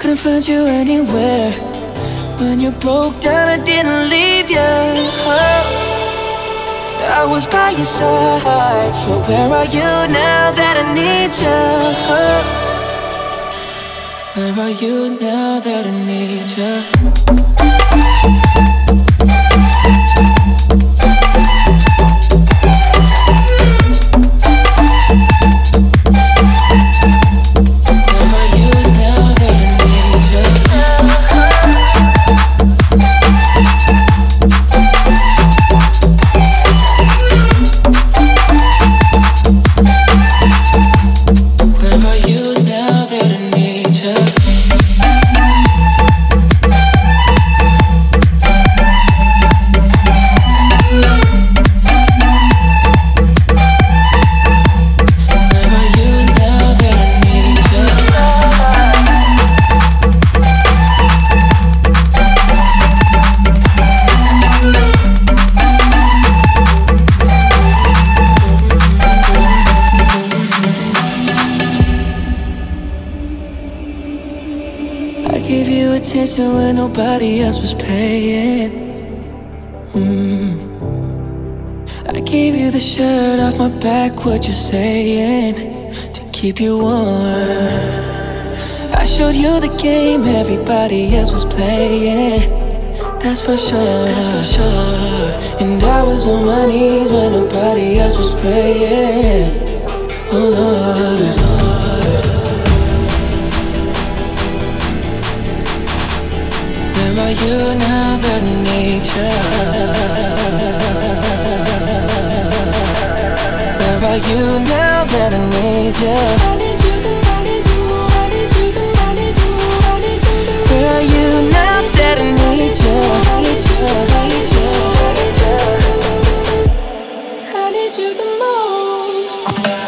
Couldn't find you anywhere. When you broke down, I didn't leave you. I was by your side. So where are you now that I need you? Where are you now that I need you? Attention when nobody else was paying. Mm. I gave you the shirt off my back, what you're saying? To keep you warm. I showed you the game everybody else was playing. That's for sure. That's for sure. And I was on my knees when nobody else was praying. Are you now that I need you? Where are you now I need you? I need you, I need you, I need you, I need you, I need you. Where are you now that I need you? I need you, I need you, I need you. I need you the most.